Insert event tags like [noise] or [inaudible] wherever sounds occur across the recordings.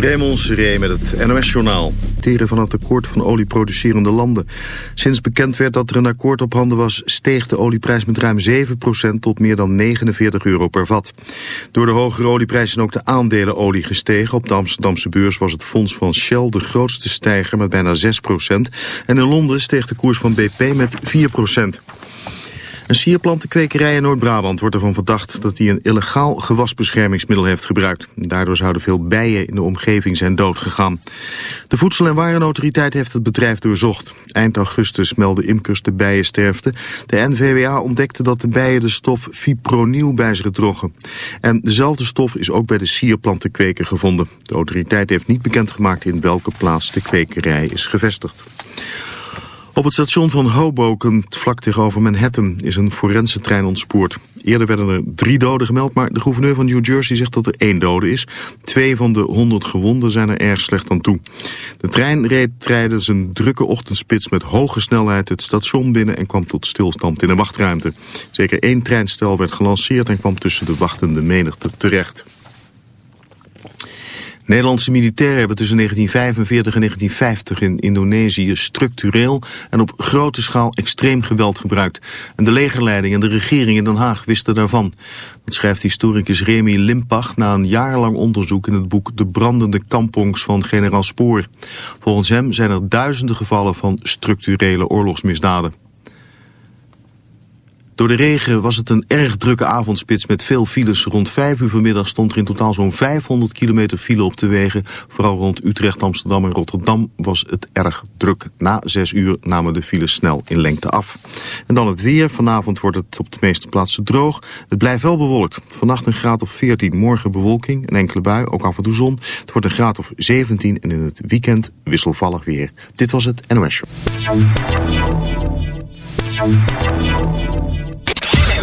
Raymond Seré met het NOS-journaal. Teren van het akkoord van olieproducerende landen. Sinds bekend werd dat er een akkoord op handen was... steeg de olieprijs met ruim 7% tot meer dan 49 euro per vat. Door de hogere olieprijs zijn ook de aandelen olie gestegen. Op de Amsterdamse beurs was het fonds van Shell de grootste stijger met bijna 6%. En in Londen steeg de koers van BP met 4%. Een sierplantenkwekerij in Noord-Brabant wordt ervan verdacht dat hij een illegaal gewasbeschermingsmiddel heeft gebruikt. Daardoor zouden veel bijen in de omgeving zijn doodgegaan. De Voedsel- en Warenautoriteit heeft het bedrijf doorzocht. Eind augustus meldde imkers de bijensterfte. De NVWA ontdekte dat de bijen de stof fipronil bij zich droegen. En dezelfde stof is ook bij de sierplantenkweker gevonden. De autoriteit heeft niet bekendgemaakt in welke plaats de kwekerij is gevestigd. Op het station van Hoboken, vlak tegenover Manhattan, is een forense trein ontspoord. Eerder werden er drie doden gemeld, maar de gouverneur van New Jersey zegt dat er één dode is. Twee van de honderd gewonden zijn er erg slecht aan toe. De trein reed tijdens een drukke ochtendspits met hoge snelheid het station binnen en kwam tot stilstand in een wachtruimte. Zeker één treinstel werd gelanceerd en kwam tussen de wachtende menigte terecht. Nederlandse militairen hebben tussen 1945 en 1950 in Indonesië structureel en op grote schaal extreem geweld gebruikt. En de legerleiding en de regering in Den Haag wisten daarvan. Dat schrijft historicus Remy Limpach na een jarenlang onderzoek in het boek De brandende kampongs van generaal Spoor. Volgens hem zijn er duizenden gevallen van structurele oorlogsmisdaden. Door de regen was het een erg drukke avondspits met veel files. Rond 5 uur vanmiddag stond er in totaal zo'n 500 kilometer file op de wegen. Vooral rond Utrecht, Amsterdam en Rotterdam was het erg druk. Na 6 uur namen de files snel in lengte af. En dan het weer. Vanavond wordt het op de meeste plaatsen droog. Het blijft wel bewolkt. Vannacht een graad of 14, morgen bewolking, een enkele bui, ook af en toe zon. Het wordt een graad of 17 en in het weekend wisselvallig weer. Dit was het NOS Show.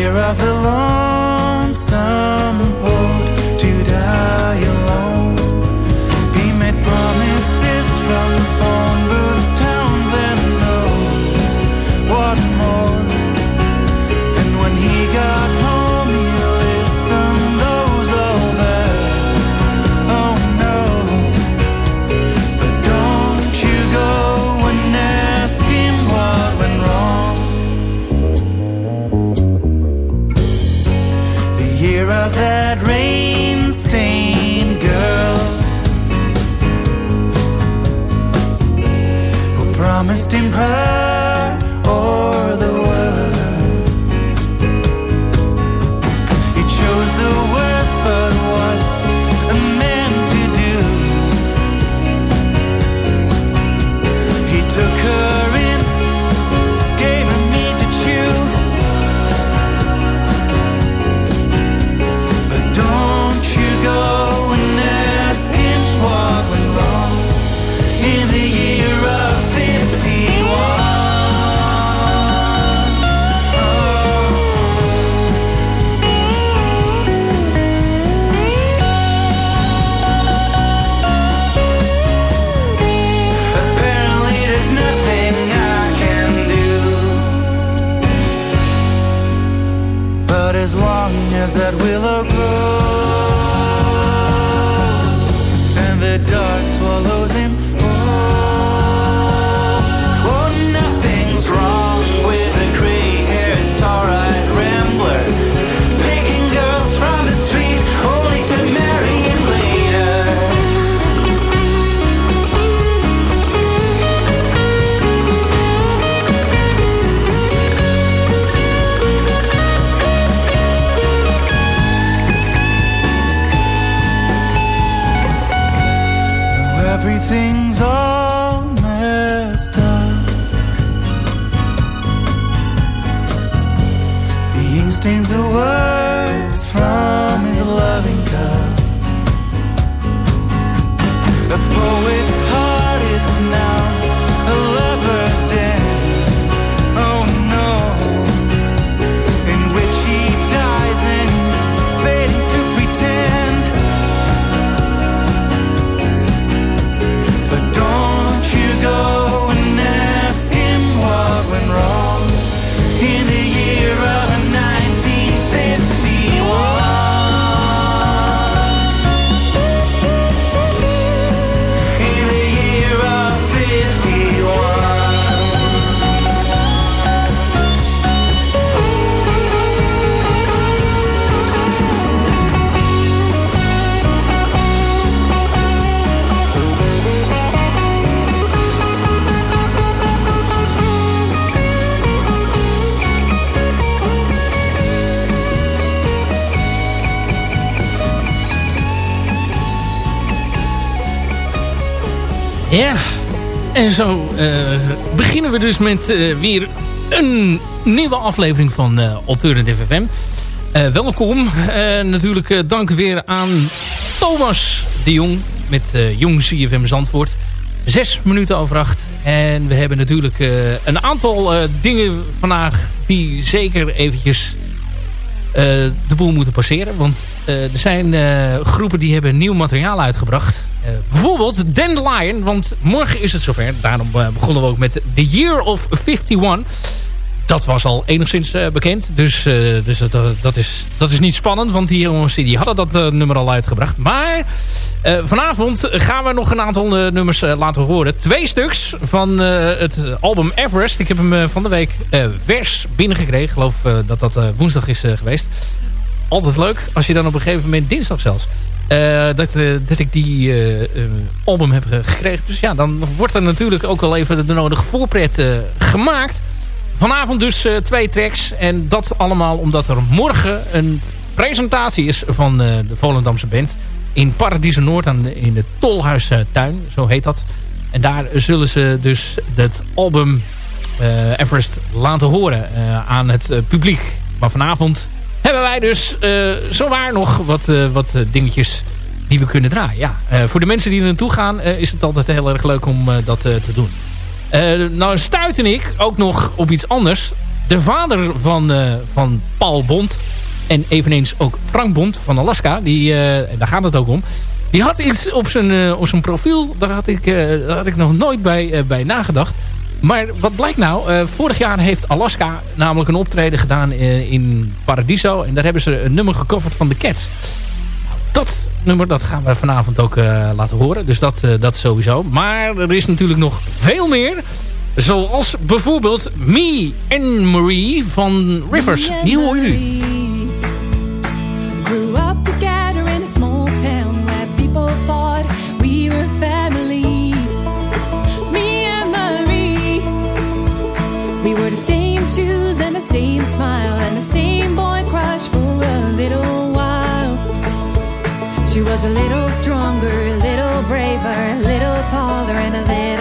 Of the lonesome en zo uh, beginnen we dus met uh, weer een nieuwe aflevering van uh, Alternative FM. welkom. natuurlijk dank weer aan Thomas de Jong met Jong CFM Zandvoort. Zes minuten over acht. En we hebben natuurlijk een aantal dingen vandaag die zeker eventjes de boel moeten passeren. Want er zijn groepen die hebben nieuw materiaal uitgebracht. Uh, bijvoorbeeld Dandelion, want morgen is het zover. Daarom uh, begonnen we ook met The Year of 51. Dat was al enigszins uh, bekend. Dus, dus dat, dat, is, dat is niet spannend, want die jongens die hadden dat nummer al uitgebracht. Maar vanavond gaan we nog een aantal nummers laten horen. Twee stuks van het album Everest. Ik heb hem van de week vers binnengekregen. Ik geloof dat dat woensdag is geweest altijd leuk als je dan op een gegeven moment dinsdag zelfs uh, dat, uh, dat ik die uh, album heb gekregen. Dus ja, dan wordt er natuurlijk ook wel even de nodige voorpret gemaakt. Vanavond dus twee tracks. En dat allemaal omdat er morgen een presentatie is van de Volendamse band. In Paradiso Noord aan in de Tolhuistuin, zo heet dat. En daar zullen ze dus het album Everest laten horen aan het publiek. Maar vanavond hebben wij dus uh, zowaar nog wat, uh, wat dingetjes die we kunnen draaien. Ja, voor de mensen die er naartoe gaan is het altijd heel erg leuk om dat te doen. nou stuitte ik ook nog op iets anders. De vader van, van Paul Bond en eveneens ook Frank Bond van Alaska, die, daar gaat het ook om... Die had iets op zijn, op zijn profiel, daar had ik, daar had ik nog nooit bij, bij nagedacht. Maar wat blijkt nou? Uh, vorig jaar heeft Alaska namelijk een optreden gedaan in, in Paradiso. En daar hebben ze een nummer gecoverd van de Cats. Dat nummer dat gaan we vanavond ook uh, laten horen. Dus dat, uh, dat sowieso. Maar er is natuurlijk nog veel meer. Zoals bijvoorbeeld Me and Marie van Rivers. Die hoor je nu. And the same smile and the same boy crush for a little while. She was a little stronger, a little braver, a little taller, and a little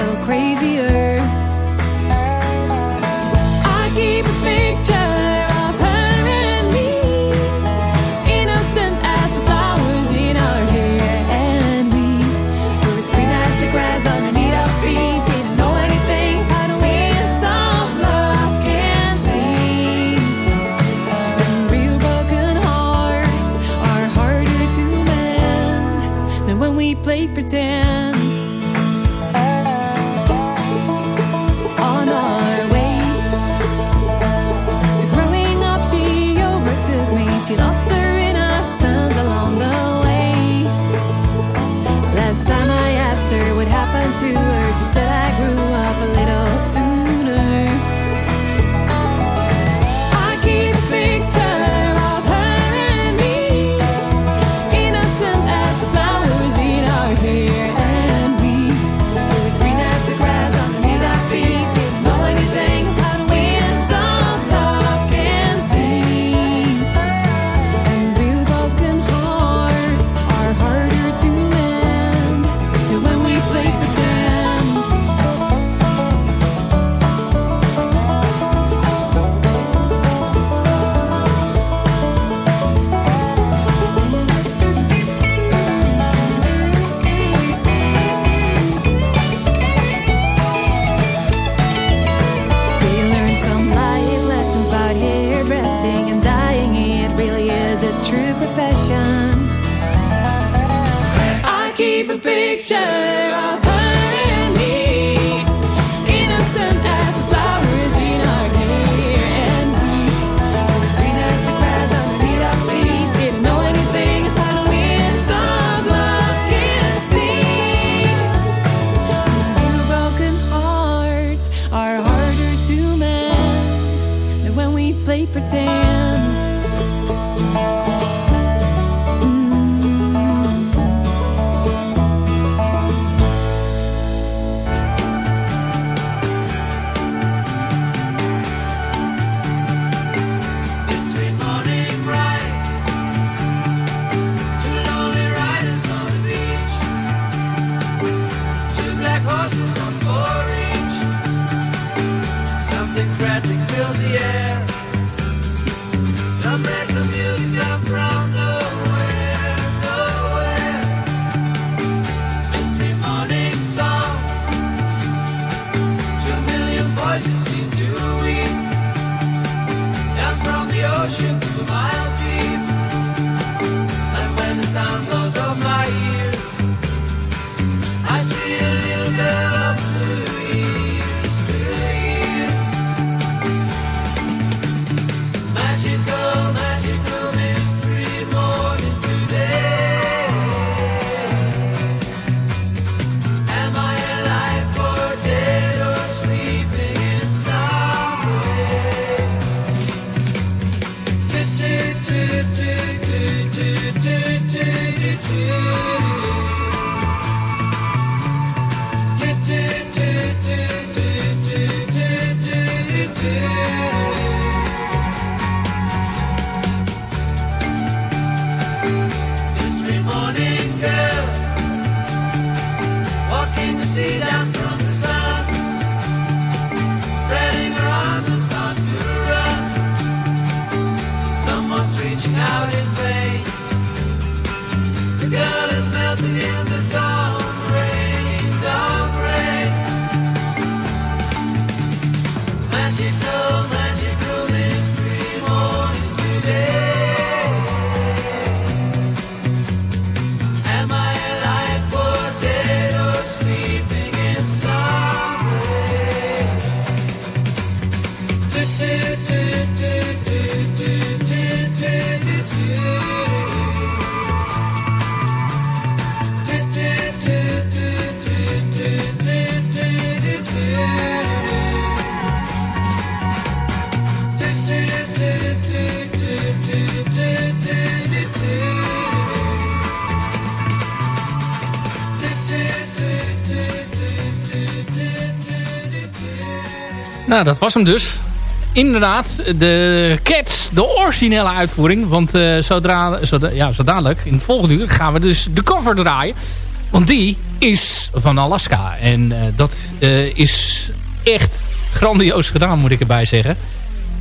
Nou, dat was hem dus. Inderdaad, de Cats, de originele uitvoering. Want eh, zodra, zodra, ja, zo dadelijk, in het volgende uur, gaan we dus de cover draaien. Want die is van Alaska. En eh, dat eh, is echt grandioos gedaan, moet ik erbij zeggen.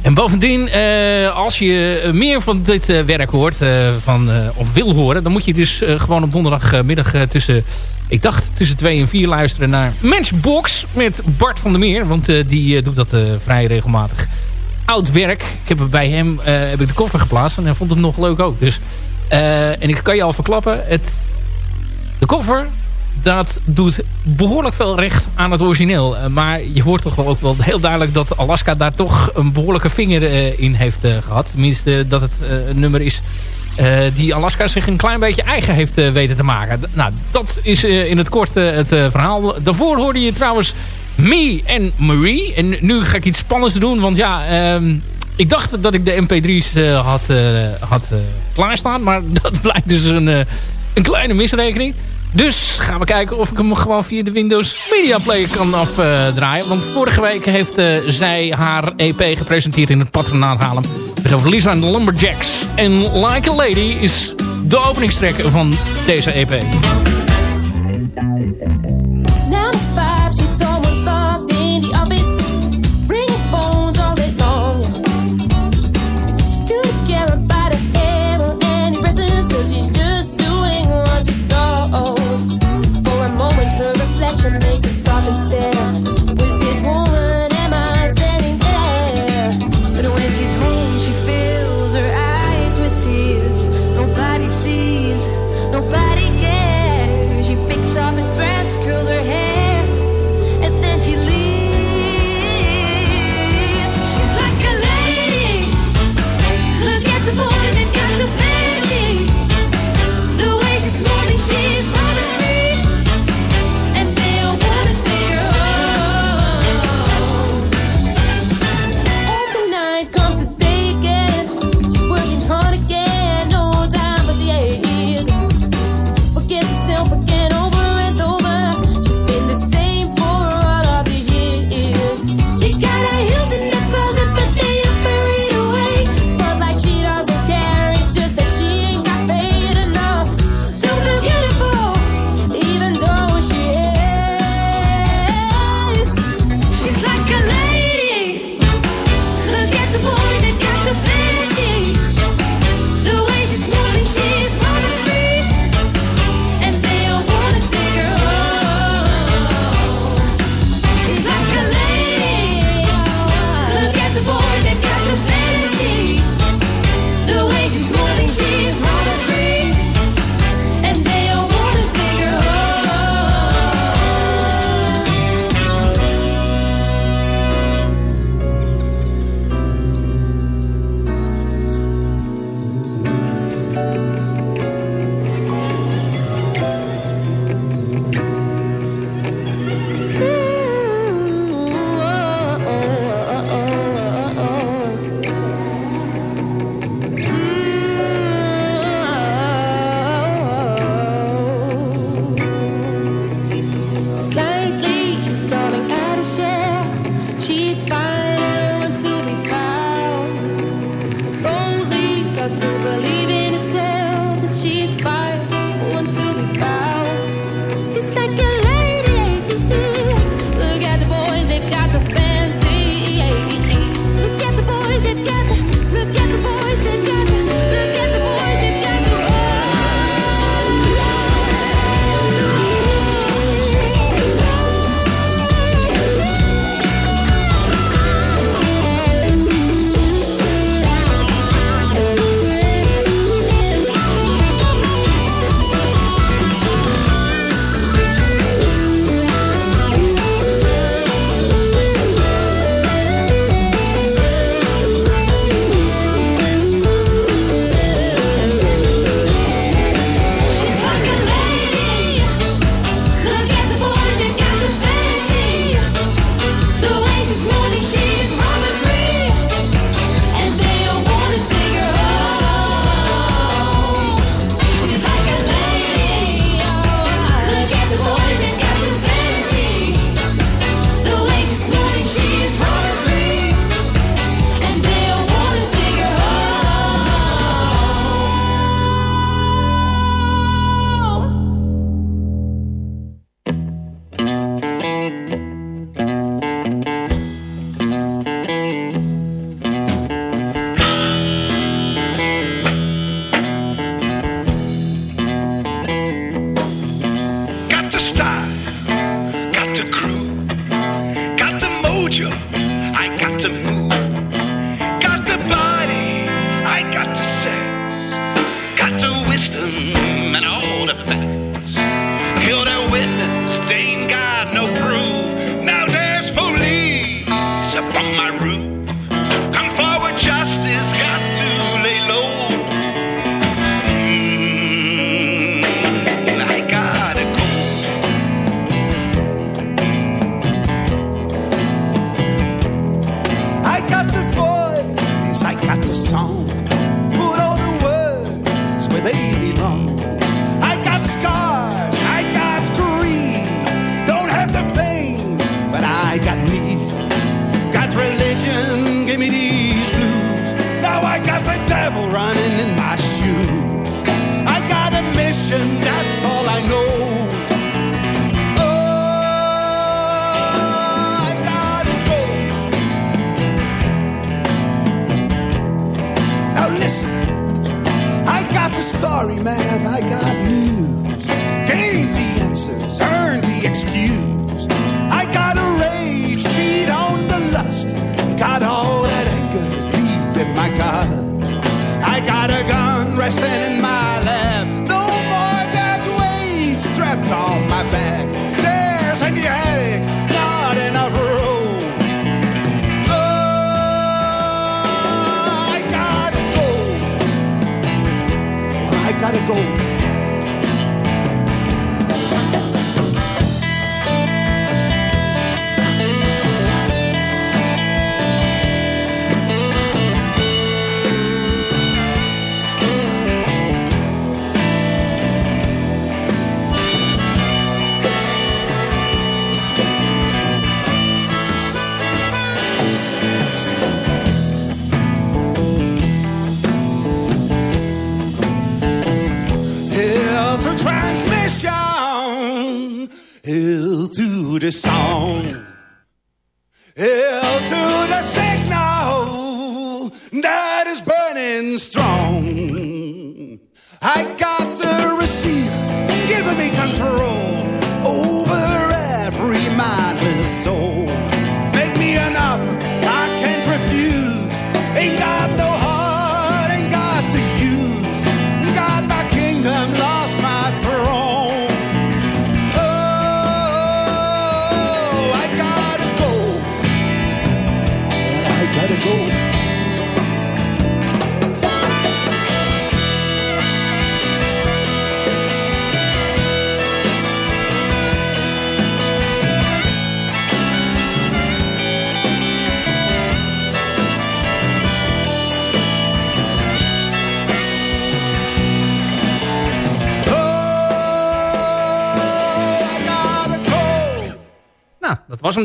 En bovendien, eh, als je meer van dit eh, werk hoort, eh, van, of wil horen... dan moet je dus gewoon op donderdagmiddag tussen... ik dacht tussen twee en vier luisteren naar Matchbox met Bart van der Meer. Want die doet dat vrij regelmatig. Oud werk. Ik heb bij hem heb ik de koffer geplaatst en hij vond hem nog leuk ook. Dus, en ik kan je al verklappen, het, de koffer dat doet behoorlijk veel recht aan het origineel. Eh, maar je hoort toch wel ook wel heel duidelijk dat Alaska daar toch een behoorlijke vinger eh, in heeft eh, gehad. Tenminste dat het een nummer is die Alaska zich een klein beetje eigen heeft weten te maken. Nou, dat is in het kort het verhaal. Daarvoor hoorde je trouwens Me en Marie. En nu ga ik iets spannends doen, want ja... ehm, ik dacht dat ik de mp3's eh, had, had klaarstaan. Maar [laughs] dat blijkt dus een, een kleine misrekening. Dus gaan we kijken of ik hem gewoon via de Windows Media Player kan afdraaien. Want vorige week heeft eh, zij haar EP gepresenteerd in het patronaat Haarlem. Het over Lisa en de Lumberjacks. En Like a Lady is de openingstrek van deze EP.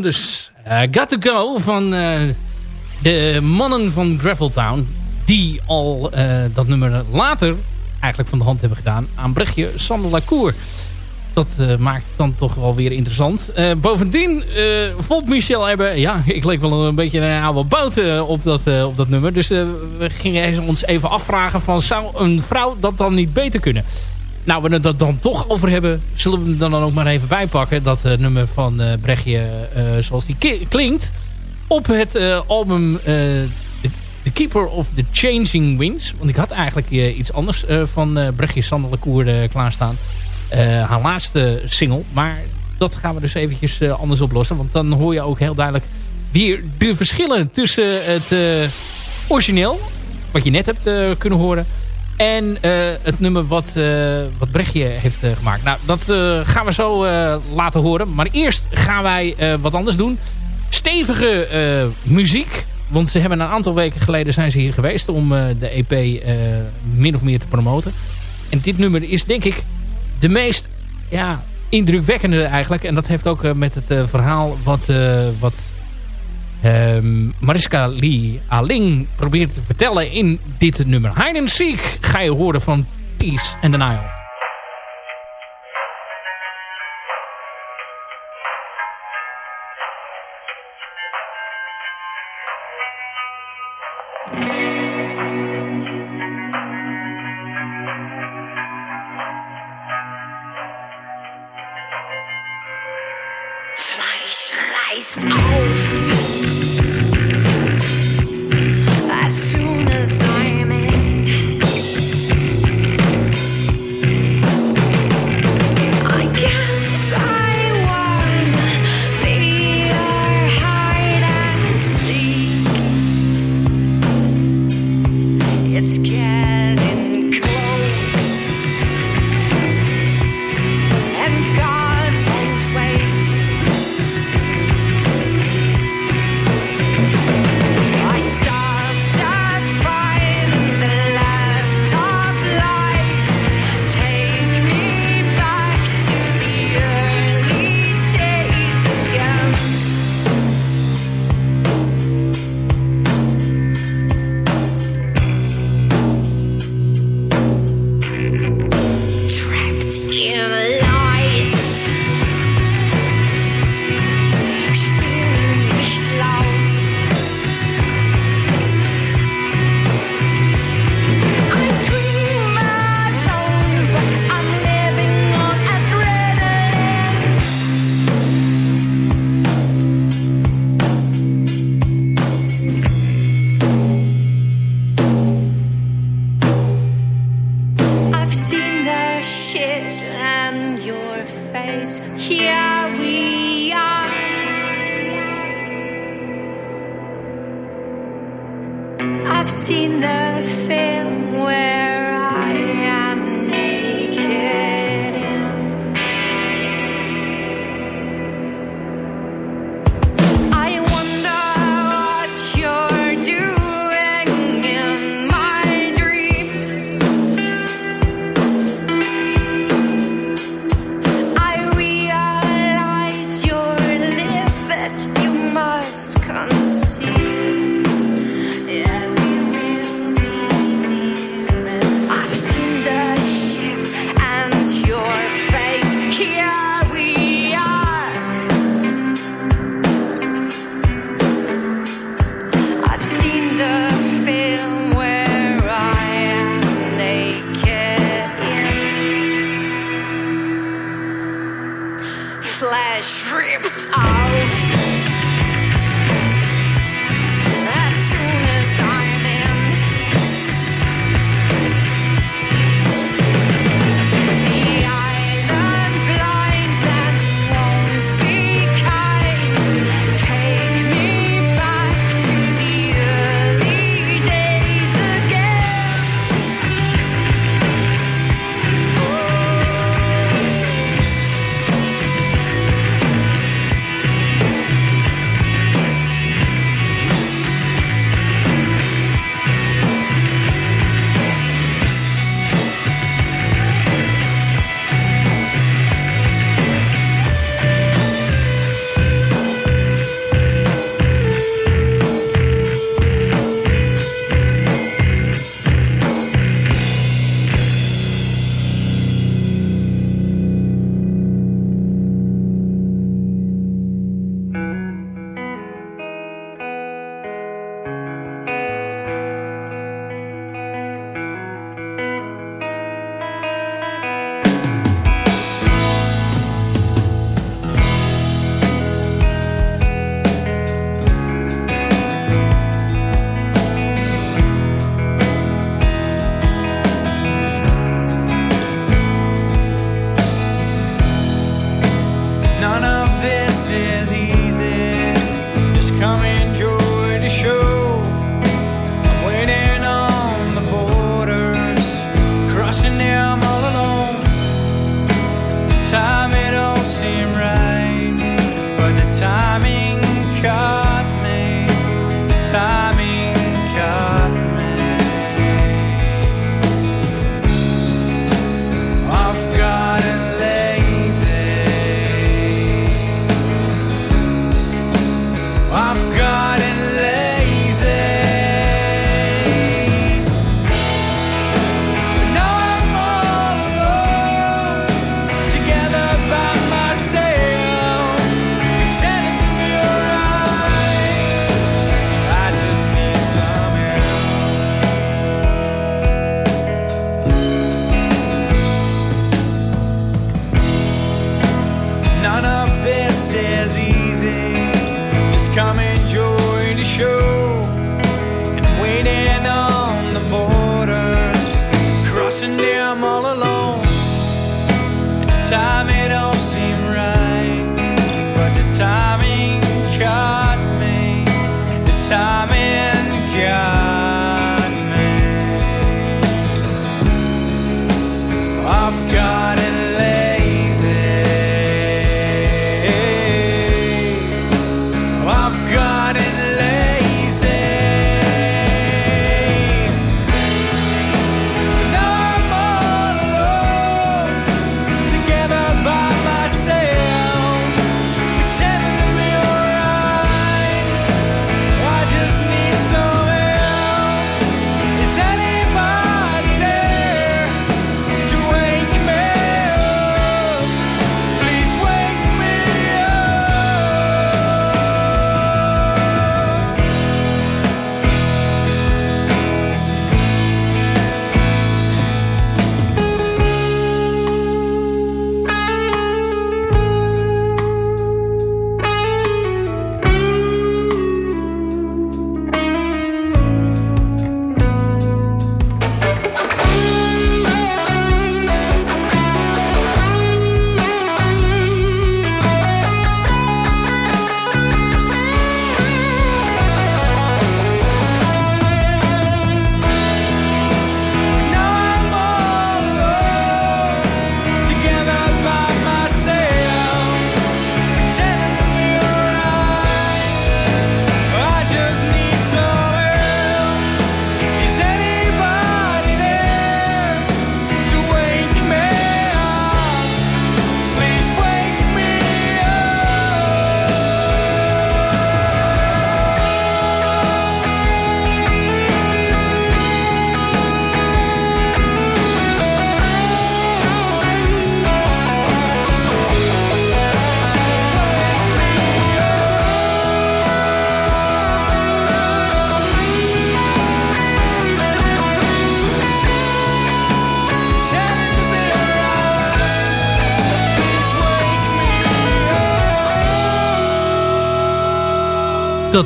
Dus. Eh, Got to Go van eh, de mannen van Graveltown. Die al eh, dat nummer later eigenlijk van de hand hebben gedaan aan Brechtje Sander Lacour. Dat maakt het dan toch wel weer interessant. Bovendien vond Michel hebben... Ja, ik leek wel een beetje een oude boot eh, op, dat, op dat nummer. Dus we gingen ons even afvragen van... Zou een vrouw dat dan niet beter kunnen? Nou, we het dan toch over hebben... zullen we hem dan ook maar even bijpakken. Dat eh, nummer van eh, zoals die klinkt. Op het album... The, The Keeper of the Changing Winds. Want ik had eigenlijk iets anders van eh Brechtje klaarstaan. Haar laatste single. Maar dat gaan we dus eventjes anders oplossen. Want dan hoor je ook heel duidelijk weer de verschillen tussen het origineel. Wat je net hebt kunnen horen. En eh, het nummer wat, eh, wat Brechtje heeft eh, gemaakt. Nou, dat gaan we zo laten horen. Maar eerst gaan wij wat anders doen. Stevige muziek. Want ze hebben een aantal weken geleden zijn ze hier geweest om de EP min of meer te promoten. En dit nummer is denk ik de meest ja, indrukwekkende eigenlijk. En dat heeft ook met het verhaal wat, wat ehm, Mariska Lee Aling probeert te vertellen in dit nummer. Hide and Seek ga je horen van Peace and the Nile.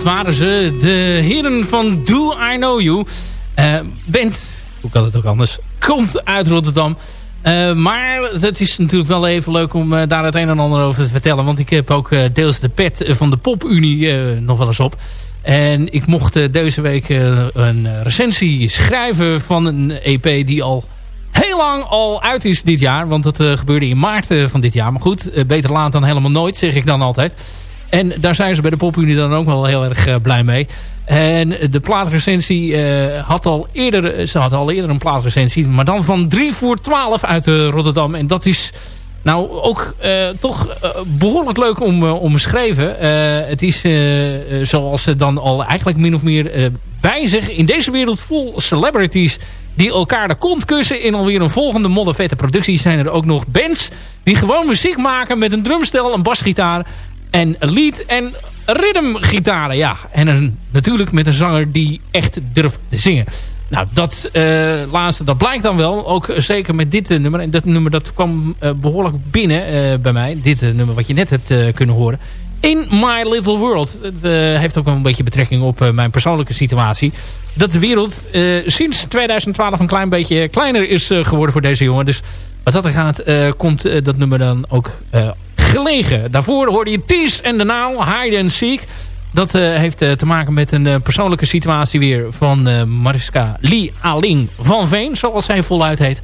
Dat waren ze. De heren van Do I Know You. Uh, band, hoe kan het ook anders, komt uit Rotterdam. Uh, maar het is natuurlijk wel even leuk om uh, daar het een en ander over te vertellen. Want ik heb ook deels de pet van de PopUnie nog wel eens op. En ik mocht deze week een recensie schrijven van een EP die al heel lang al uit is dit jaar. Want dat gebeurde in maart van dit jaar. Maar goed, beter laat dan helemaal nooit, zeg ik dan altijd. En daar zijn ze bij de PopUnie dan ook wel heel erg uh, blij mee. En de plaatrecensie uh, had al eerder, ze had al eerder een plaatrecensie, maar dan van 3 voor 12 uit uh, Rotterdam. En dat is nou ook toch behoorlijk leuk om, om beschreven. het is zoals ze dan al eigenlijk min of meer bij zich in deze wereld vol celebrities die elkaar de kont kussen in alweer een volgende moddervette productie zijn er ook nog bands die gewoon muziek maken met een drumstel, een basgitaar en lead en rhythmgitaren. Ja, en natuurlijk met een zanger die echt durft te zingen. Nou, dat uh, laatste, dat blijkt dan wel. Ook zeker met dit uh, nummer. En dat nummer dat kwam behoorlijk binnen bij mij. Dit nummer wat je net hebt kunnen horen. In My Little World. Het heeft ook wel een beetje betrekking op mijn persoonlijke situatie. Dat de wereld sinds 2012 een klein beetje kleiner is geworden voor deze jongen. Dus wat dat er gaat, komt dat nummer dan ook gelegen. Daarvoor hoorde je Ties en de Naal, Hide and Seek. Dat uh, heeft uh, te maken met een uh, persoonlijke situatie weer van Mariska Lee Aling van Veen. Zoals zij voluit heet.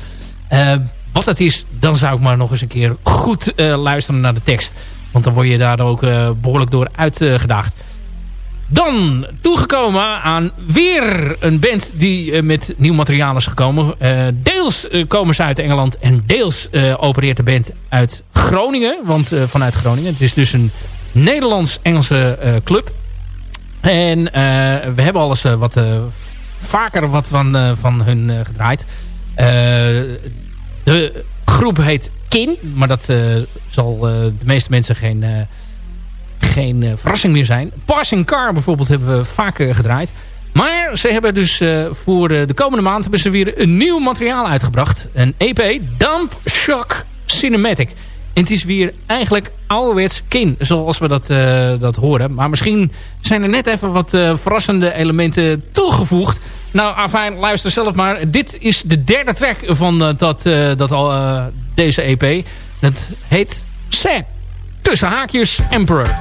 wat dat is, dan zou ik maar nog eens een keer goed luisteren naar de tekst. Want dan word je daar ook behoorlijk door uitgedaagd. Dan toegekomen aan weer een band die met nieuw materiaal is gekomen. deels komen ze uit Engeland en deels opereert de band uit Groningen. Want vanuit Groningen. Het is dus een Nederlands-Engelse club. En we hebben alles wat vaker wat van, van hun gedraaid. de groep heet Kin. Maar dat zal de meeste mensen geen, geen verrassing meer zijn. Passing Car bijvoorbeeld hebben we vaker gedraaid. Maar ze hebben dus voor de komende maand hebben ze weer een nieuw materiaal uitgebracht. Een EP, Dump Shock Cinematic. En het is weer eigenlijk ouderwets kin, zoals we dat, dat horen. Maar misschien zijn er net even wat verrassende elementen toegevoegd. Nou, afijn, luister zelf maar. Dit is de derde track van dat, dat al, deze EP. Het heet Sad. Tussen haakjes Emperor.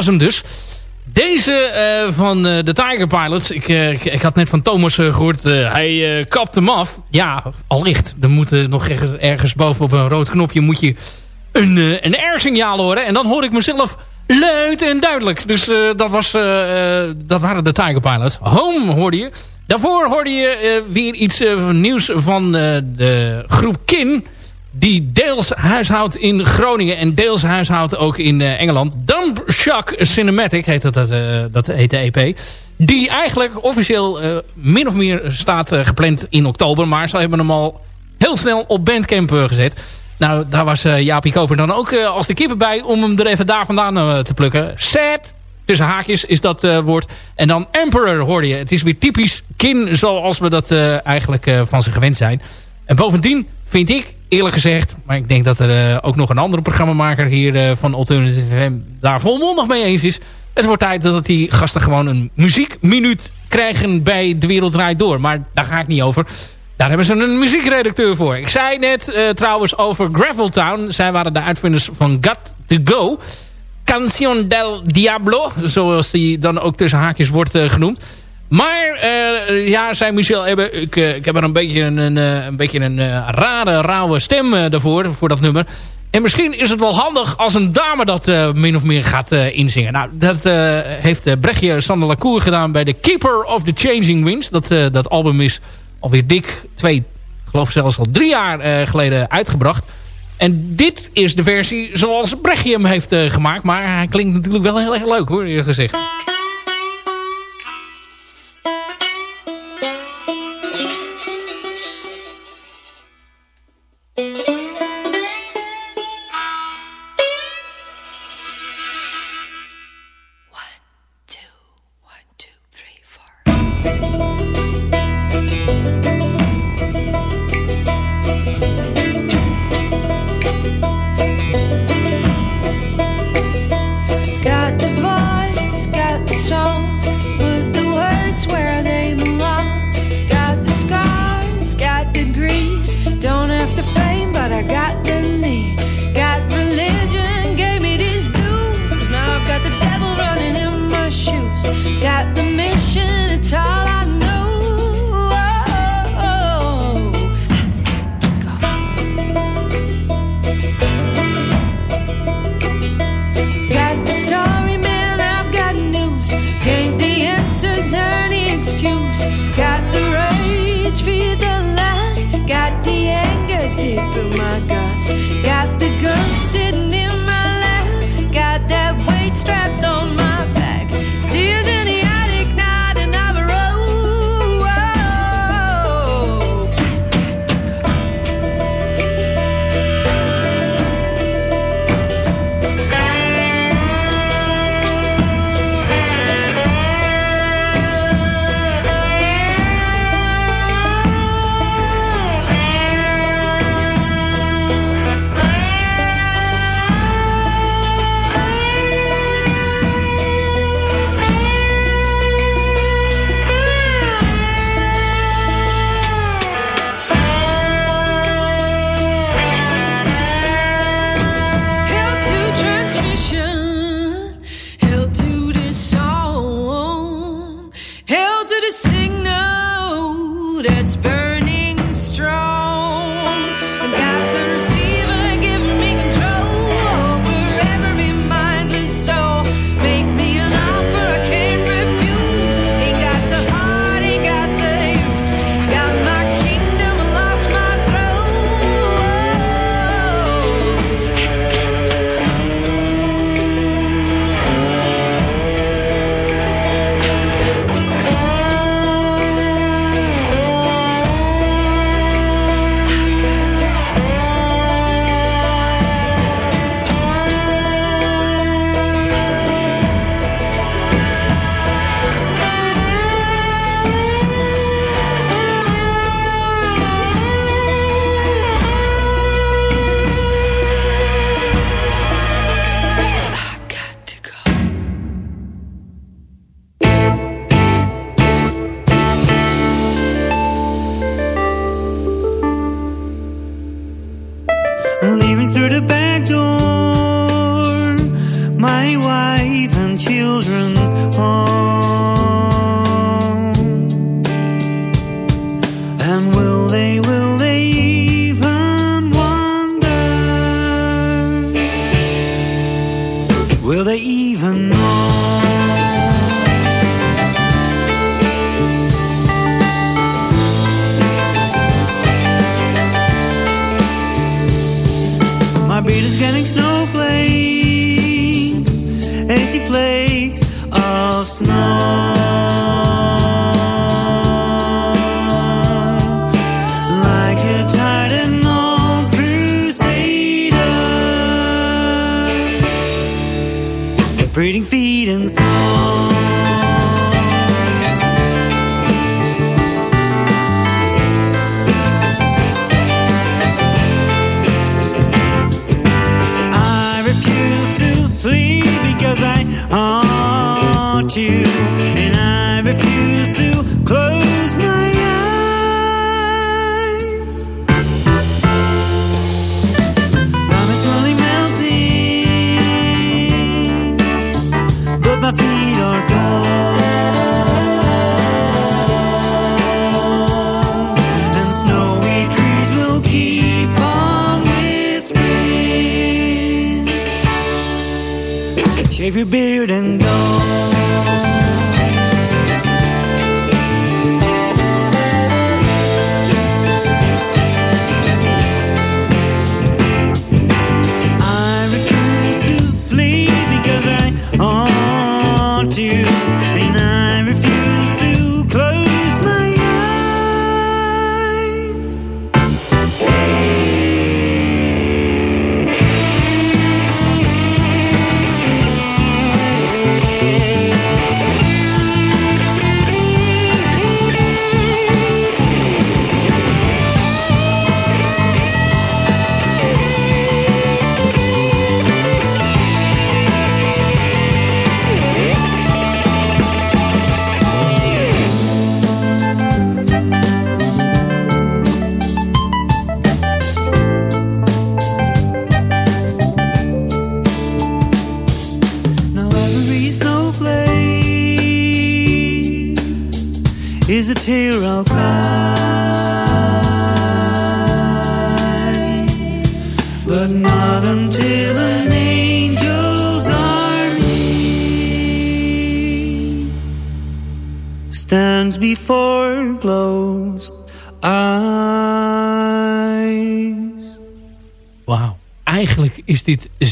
Was hem dus. Deze eh, van eh, de Tiger Pilots. Ik, eh, ik, ik had net van Thomas eh, gehoord. eh, hij kapt hem af. Ja, allicht. Er moet nog ergens, ergens boven op een rood knopje moet je een, een air-signaal horen. En dan hoor ik mezelf luid en duidelijk. Dus dat, was, dat waren de Tiger Pilots. Home hoorde je. Daarvoor hoorde je weer iets nieuws van de groep Kin die deels huishoudt in Groningen en deels huishoudt ook in eh, Engeland. Dump Shock Cinematic heet dat, eh, dat heet de EP. Die eigenlijk officieel eh, min of meer staat gepland in oktober. Maar ze hebben hem al heel snel op Bandcamp gezet. Nou, daar was Jaapie Koper dan ook als de kippen bij om hem er even daar vandaan te plukken. Sad, tussen haakjes is dat woord. En dan Emperor hoorde je. Het is weer typisch kin zoals we dat eigenlijk van ze gewend zijn. En bovendien vind ik, eerlijk gezegd... maar ik denk dat er eh, ook nog een andere programmamaker hier eh, van Alternative FM... daar volmondig mee eens is. Het wordt tijd dat die gasten gewoon een muziekminuut krijgen bij De Wereld Draait Door. Maar daar ga ik niet over. Daar hebben ze een muziekredacteur voor. Ik zei net eh, trouwens over Graveltown. Zij waren de uitvinders van Got To Go. Canción del Diablo. Zoals die dan ook tussen haakjes wordt genoemd. Maar eh, ja, zei Michel ik, eh, ik heb er een beetje een, een, eh, een, beetje een rare, rauwe stem daarvoor, voor dat nummer. En misschien is het wel handig als een dame dat min of meer gaat inzingen. Nou, dat heeft Brechtje Sander Lacour gedaan bij The Keeper of the Changing Winds. Dat, dat album is alweer dik twee, geloof zelfs al drie jaar geleden uitgebracht. En dit is de versie zoals Brechtje hem heeft gemaakt. Maar hij klinkt natuurlijk wel heel erg leuk hoor, eerlijk gezegd.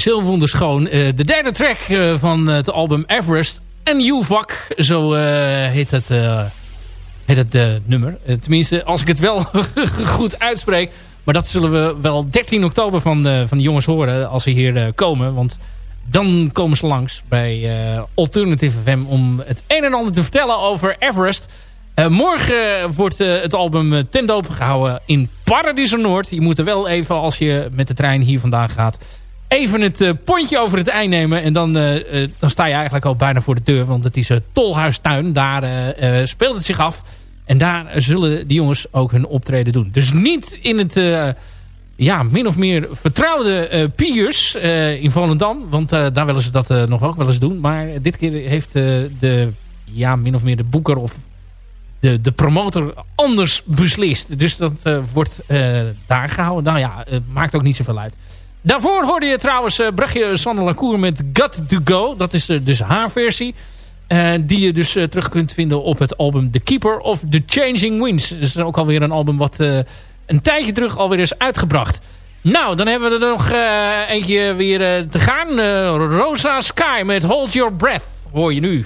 Zo wonderschoon. Eh, de derde track eh, van het album Everest. En Uvak, zo eh, heet het, heet het nummer. Tenminste, als ik het wel [laughs] goed uitspreek. Maar dat zullen we wel 13 oktober van, van de jongens horen als ze hier komen. Want dan komen ze langs bij Alternative FM om het een en ander te vertellen over Everest. Morgen wordt het album ten doop gehouden in Paradiso Noord. Je moet er wel even, als je met de trein hier vandaan gaat... even het eh, pontje over het ei nemen. En dan, eh, eh, dan sta je eigenlijk al bijna voor de deur. Want het is het Tolhuistuin. Daar speelt het zich af. En daar zullen die jongens ook hun optreden doen. Dus niet in het... ja, min of meer vertrouwde Piers in Volendam. Want daar willen ze dat nog ook wel eens doen. Maar dit keer heeft de, ja, min of meer de boeker of de, de promotor anders beslist. Dus dat wordt daar gehouden. Nou ja, het maakt ook niet zoveel uit. Daarvoor hoorde je trouwens uh, Brugje Sander Lacour met Got To Go. Dat is dus haar versie. die je dus terug kunt vinden op het album The Keeper of The Changing Winds. Dat is ook alweer een album wat een tijdje terug alweer is uitgebracht. Nou, dan hebben we er nog eentje weer te gaan. Rosa Sky met Hold Your Breath hoor je nu.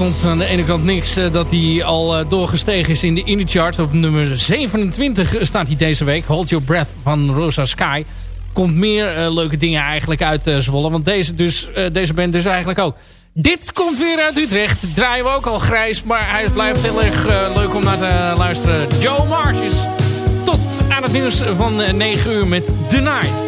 Ons aan de ene kant niks eh, dat hij al eh, doorgestegen is in de indie. Op nummer 27 staat hij deze week. Hold Your Breath van Rosa Sky. Komt meer eh, leuke dingen eigenlijk uit Zwolle. Want deze, dus, deze band dus eigenlijk ook. Dit komt weer uit Utrecht. Draaien we ook al grijs. Maar hij blijft heel erg leuk om naar te luisteren. Joe Marches. Tot aan het nieuws van eh, 9 uur met The Night.